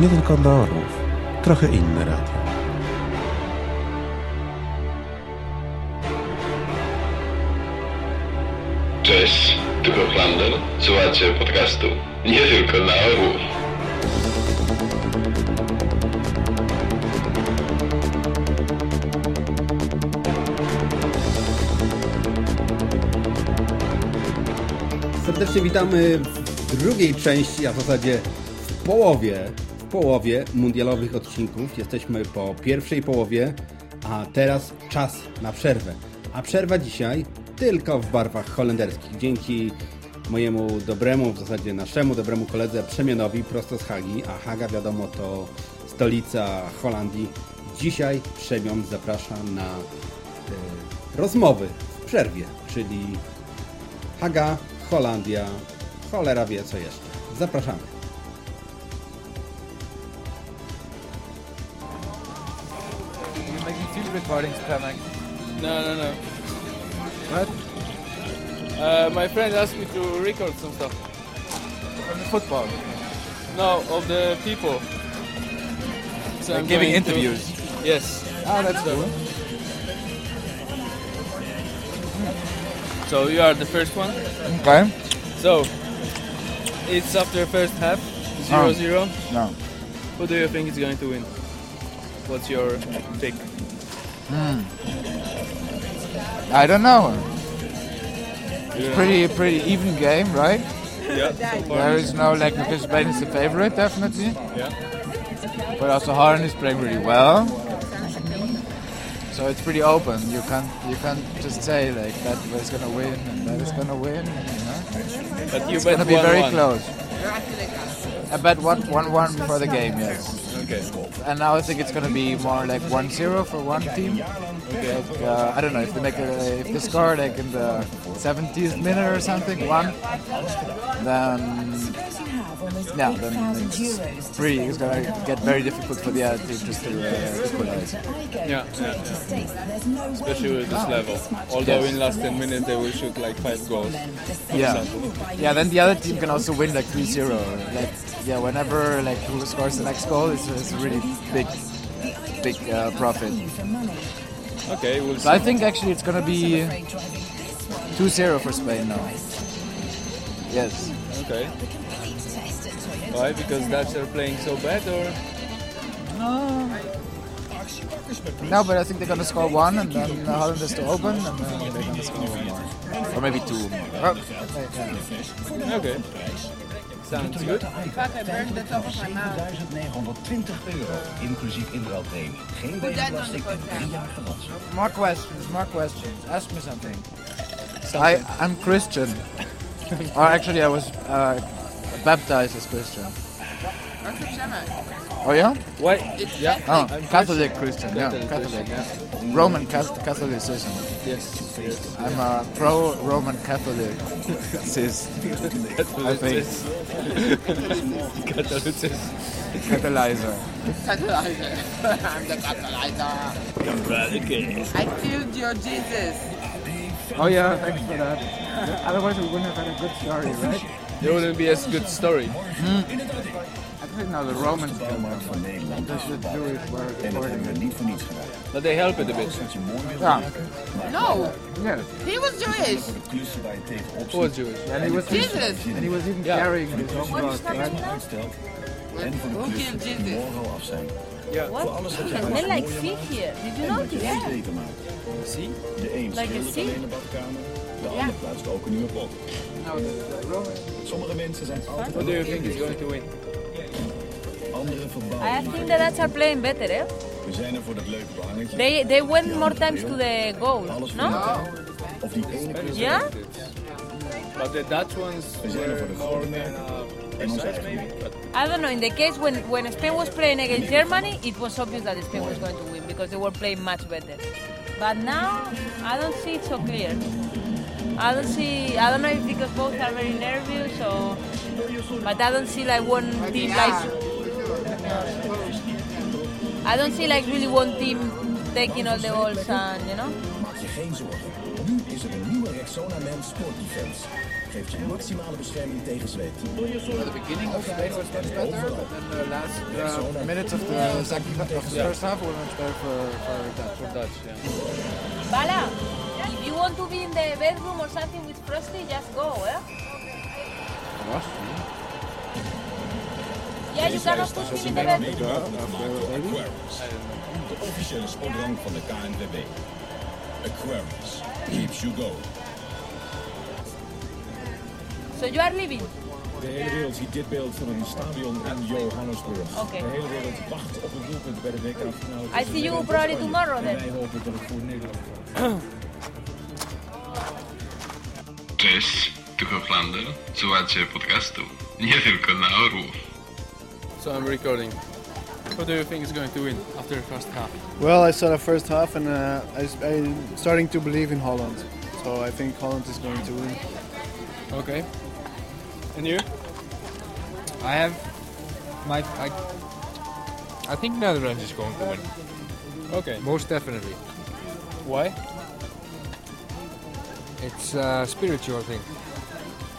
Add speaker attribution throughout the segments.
Speaker 1: Nie tylko dla orłów. Trochę inne radio.
Speaker 2: Cześć, tu Hochlander. Słuchacie podcastu nie tylko dla orłów.
Speaker 3: Serdecznie witamy w drugiej części, a w zasadzie w połowie, połowie mundialowych odcinków. Jesteśmy po pierwszej połowie, a teraz czas na przerwę. A przerwa dzisiaj tylko w barwach holenderskich. Dzięki mojemu dobremu, w zasadzie naszemu dobremu koledze Przemianowi prosto z Hagi, a Haga wiadomo to stolica Holandii. Dzisiaj Przemian zaprasza na e, rozmowy w przerwie, czyli Haga, Holandia, cholera wie co jeszcze. Zapraszamy.
Speaker 4: Recordings, coming?
Speaker 5: No, no, no.
Speaker 4: What?
Speaker 5: Uh, my friend asked me to record some stuff.
Speaker 4: From the football.
Speaker 5: No, of the people. So
Speaker 4: Like
Speaker 5: I'm
Speaker 4: giving
Speaker 5: going to-
Speaker 4: interviews.
Speaker 5: Yes.
Speaker 4: Oh, that's cool.
Speaker 5: So you are the first one.
Speaker 4: Okay.
Speaker 5: So it's after first half,
Speaker 4: Oh.
Speaker 5: 0 0.
Speaker 4: No.
Speaker 5: Who do you think is going to win? What's your pick? Hmm.
Speaker 4: I don't know.
Speaker 5: It's don't
Speaker 4: Pretty, pretty even game, right?
Speaker 5: know? Yeah. So.
Speaker 4: There is no like because Spain is the favorite, definitely.
Speaker 5: Yeah.
Speaker 4: But also Harden is playing really well. So it's pretty open. You can't, you can't just say like that is gonna win and that is gonna win. You know?
Speaker 5: But you
Speaker 4: It's
Speaker 5: bet
Speaker 4: gonna be
Speaker 5: one,
Speaker 4: very
Speaker 5: one.
Speaker 4: close. I bet one, one, one before the game, yes.
Speaker 5: Okay.
Speaker 4: And now I think it's gonna be more like 1-0 for one team. Like, uh, I don't know if they make a, if they score like in the 70th minute or something, one, then yeah, then it's pretty. It's gonna get very difficult for the other team just to uh, equalize.
Speaker 5: Yeah, yeah, yeah. Especially with this level. Although
Speaker 4: Yes.
Speaker 5: in last 10 minutes they will shoot like 5 goals.
Speaker 4: Yeah,
Speaker 5: example.
Speaker 4: yeah. Then the other team can also win like 3-0. Like yeah, whenever like who scores the next goal it's, is a really big, big uh, profit.
Speaker 5: Okay, we'll see.
Speaker 4: So I think actually it's gonna be 2-0 for Spain now. Yes.
Speaker 5: Okay. Why? Because Dutch are playing so bad, or
Speaker 4: No, but I think they're gonna score one, and then Holland has to open, and then they're gonna score one more, or maybe two more. Oh, yeah.
Speaker 5: Good.
Speaker 6: 1920 euro, inclusief inruilpremie. Geen wegenbelasting en drie jaar garantie.
Speaker 4: More questions, more questions. Ask me something. I I'm Christian, or actually I was uh, baptized as Christian. Oh yeah?
Speaker 5: Why? Yeah.
Speaker 4: Oh,
Speaker 5: I'm
Speaker 4: Catholic Christian. Yeah,
Speaker 5: Catholic
Speaker 4: Catholic.
Speaker 5: Christian,
Speaker 4: Roman Catholicism.
Speaker 5: Yes. Yes.
Speaker 4: I'm a pro Roman Catholic. Cis. I think.
Speaker 5: Catholicism.
Speaker 4: Catalyzer.
Speaker 7: I'm the catalyzer. I killed your Jesus.
Speaker 4: Oh yeah, thanks for that. Otherwise we wouldn't have had a good story, right?
Speaker 5: There wouldn't be as good story.
Speaker 4: I think now the Romans killed
Speaker 6: Markt van Nederland
Speaker 4: Just the Jewish were
Speaker 6: en dat hebben
Speaker 4: supporting
Speaker 6: we
Speaker 4: it.
Speaker 6: niet voor niets gedaan.
Speaker 5: But they help it a bit.
Speaker 6: Dat je mooi wil
Speaker 4: Yeah.
Speaker 6: maken,
Speaker 7: No,
Speaker 4: Yes.
Speaker 7: he was Jewish.
Speaker 6: voor de klussen waar je tegenop
Speaker 5: Who was
Speaker 6: zit.
Speaker 5: Jewish?
Speaker 4: And he was
Speaker 7: Jesus.
Speaker 4: and he was even
Speaker 5: Yeah.
Speaker 4: carrying his own cross, right?
Speaker 6: Uitstelt. En voor de
Speaker 7: Who
Speaker 6: klussen
Speaker 7: killed
Speaker 6: die
Speaker 7: Jesus?
Speaker 6: morgen al af zijn.
Speaker 5: Yeah.
Speaker 6: Voor alles wat je
Speaker 8: They're like sea here. Did you
Speaker 6: en wat je
Speaker 8: notice?
Speaker 6: goed eten maakt.
Speaker 5: See?
Speaker 6: De een
Speaker 8: Like a
Speaker 6: schildert
Speaker 8: sea?
Speaker 6: alleen de badkamer, de ander plaatst ook een nieuwe pot. Sommige mensen zijn altijd
Speaker 5: Who do you think is going to win?
Speaker 6: anderen
Speaker 8: I
Speaker 6: verbouwen.
Speaker 8: think the Dutch are playing better, eh?
Speaker 6: We zijn er voor dat leuke behangetje.
Speaker 8: They they went more times to the goal, no?
Speaker 6: Of die ene
Speaker 8: Yeah?
Speaker 5: But the Dutch ones
Speaker 6: We zijn er voor
Speaker 5: were
Speaker 6: de grote
Speaker 5: uh,
Speaker 8: I don't know. In the case when when Spain was playing against Germany, it was obvious that Spain was going to win because they were playing much better. But now I don't see it so clear. I don't see. I don't know if because both are very nervous or. But I don't see like one team like. I don't see like really one team taking all the balls and you know.
Speaker 6: Maak je geen zorgen. Nu is er een nieuwe Rexona Man Sport Defense. geeft je maximale bescherming tegen zweet.
Speaker 4: the beginning of the Spain was much better, but then the last uh, minutes of the second of the first half were much better for, for Dutch.
Speaker 5: For Dutch, yeah.
Speaker 8: Bala, if you want to be in the bedroom or something with Frosty, just go, eh? Yeah, you cannot put him in the bedroom.
Speaker 6: De officiële sportdrank van de KNVB. Aquarius keeps you going.
Speaker 8: So you are leaving?
Speaker 6: De hele wereld ziet dit beeld van een stadion in Johannesburg.
Speaker 8: Oké.
Speaker 6: De hele wereld wacht op een doelpunt bij de WK-finale.
Speaker 8: I see you probably tomorrow
Speaker 6: En
Speaker 8: then.
Speaker 6: wij hopen dat het voor Nederland gaat.
Speaker 2: Cześć, tu Hochlander. Słuchacie podcastu nie tylko na Orłów.
Speaker 5: So I'm recording. Who do you think is going to win after the first half?
Speaker 9: Well, I saw the first half and uh, I, I'm starting to believe in Holland. So I think Holland is going to win.
Speaker 5: Okay. And you?
Speaker 10: I have my I, I think Netherlands is going to win.
Speaker 5: Okay.
Speaker 10: Most definitely.
Speaker 5: Why?
Speaker 10: It's a spiritual thing.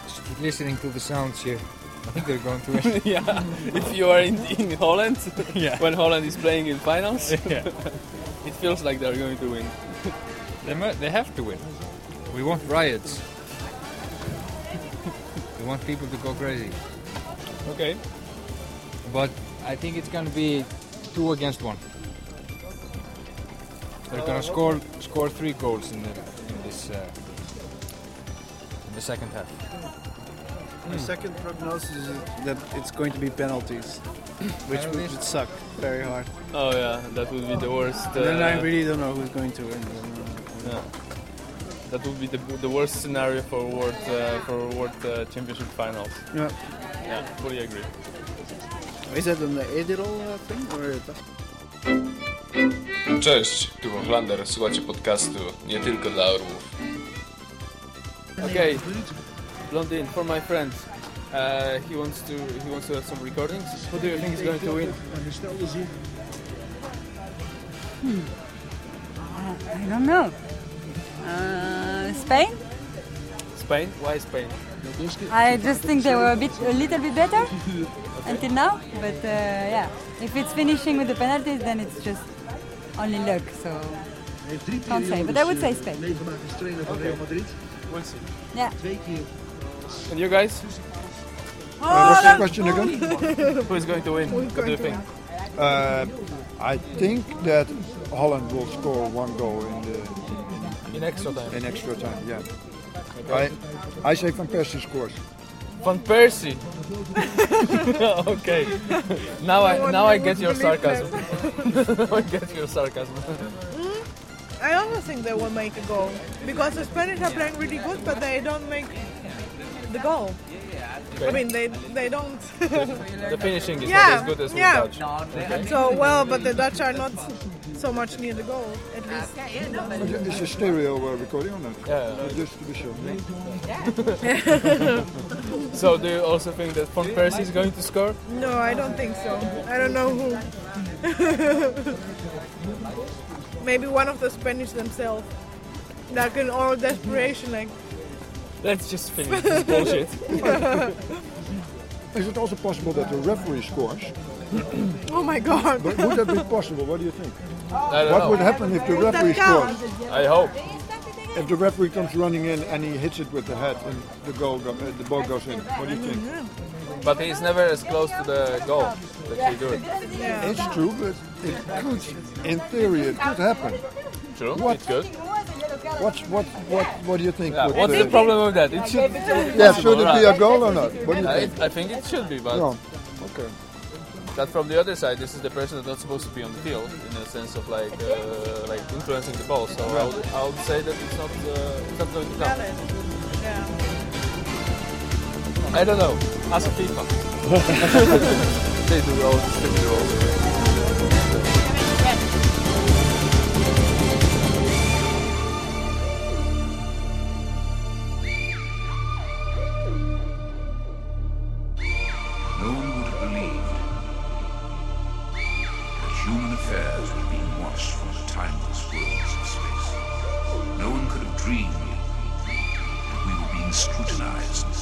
Speaker 10: Just listening to the sounds here, I think they're going to win.
Speaker 5: yeah. If you are in, in Holland,
Speaker 10: Yeah.
Speaker 5: when Holland is playing in finals,
Speaker 10: Yeah.
Speaker 5: it feels like they're going to win.
Speaker 10: they, mu- they have to win. We want riots. we want people to go crazy.
Speaker 5: Okay.
Speaker 10: But I think it's going to be two against one. They're going to score score three goals in the in this uh, the second half.
Speaker 9: My second prognosis is that it's going to be penalties, which would suck very hard.
Speaker 5: Oh yeah, that would be the worst.
Speaker 9: And then I
Speaker 5: uh,
Speaker 9: really don't know who's going to win.
Speaker 5: Yeah. That would be the, the worst scenario for world uh, for world uh, championship finals.
Speaker 9: Yeah.
Speaker 5: Yeah, fully agree.
Speaker 9: Is that an Edirol uh, thing or?
Speaker 2: Cześć, tu Hochlander. Słuchacie podcastu nie tylko dla Orłów.
Speaker 5: Okay, Blondin, for my friend. Uh, he wants to he wants to have some recordings. Who do you think is going to win?
Speaker 11: I don't know. Uh, Spain?
Speaker 5: Spain? Why Spain?
Speaker 11: I just think they were a bit, a little bit better until now. But uh, yeah, if it's finishing with the penalties, then it's just only luck. So can't say. But I would say Spain.
Speaker 5: Okay. We'll see.
Speaker 11: Yeah.
Speaker 5: And you guys?
Speaker 12: what's the question again?
Speaker 5: Who is going to win? What do you think?
Speaker 12: Uh, I think that Holland will score one goal in the
Speaker 5: In extra time.
Speaker 12: in extra time. Yeah. I I say Van Persie scores.
Speaker 5: Van Persie. okay. Now I now I get your sarcasm. now I get your sarcasm.
Speaker 13: I also think they will make a goal because the Spanish are playing really good, but they don't make the goal. I mean, they they don't.
Speaker 5: The finishing is
Speaker 13: yeah,
Speaker 5: not as good as
Speaker 13: yeah.
Speaker 5: with Dutch. Okay.
Speaker 13: So well, but the Dutch are not so much near the goal at least.
Speaker 12: Is a stereo uh, recording or not?
Speaker 5: Yeah.
Speaker 12: Just to be sure.
Speaker 5: So do you also think that Van Persie is going to score?
Speaker 13: No, I don't think so. I don't know who. Maybe one of the Spanish themselves. Like in all desperation, like.
Speaker 5: Let's just finish this bullshit.
Speaker 12: Is it also possible that the referee scores?
Speaker 13: oh my God!
Speaker 12: But would that be possible? What do you think?
Speaker 5: I don't
Speaker 12: what
Speaker 5: know.
Speaker 12: would happen if the referee scores?
Speaker 5: I hope.
Speaker 12: If the referee comes running in and he hits it with the head and the goal go, uh, the ball goes in, what do you think?
Speaker 5: But he's never as close to the goal that you do it.
Speaker 12: It's true, but it could, in theory, it could happen.
Speaker 5: True,
Speaker 12: What?
Speaker 5: it's good.
Speaker 12: What's what what what do you think?
Speaker 5: Yeah, what's
Speaker 12: the-
Speaker 5: the problem with that? It should.
Speaker 12: Yeah, should it be a goal or not? What do you
Speaker 5: I,
Speaker 12: think?
Speaker 5: I think it should be, but
Speaker 12: Yeah. Okay.
Speaker 5: that from the other side, this is the person that's not supposed to be on the field in a sense of like uh, like influencing the ball. So I, would, I would say that it's not uh, it's not going to count. I don't know. Ask FIFA. they do oh, all the stupid rules.
Speaker 14: No one would have believed that human affairs were being watched from the timeless worlds of space. No one could have dreamed that we were being being scrutinized.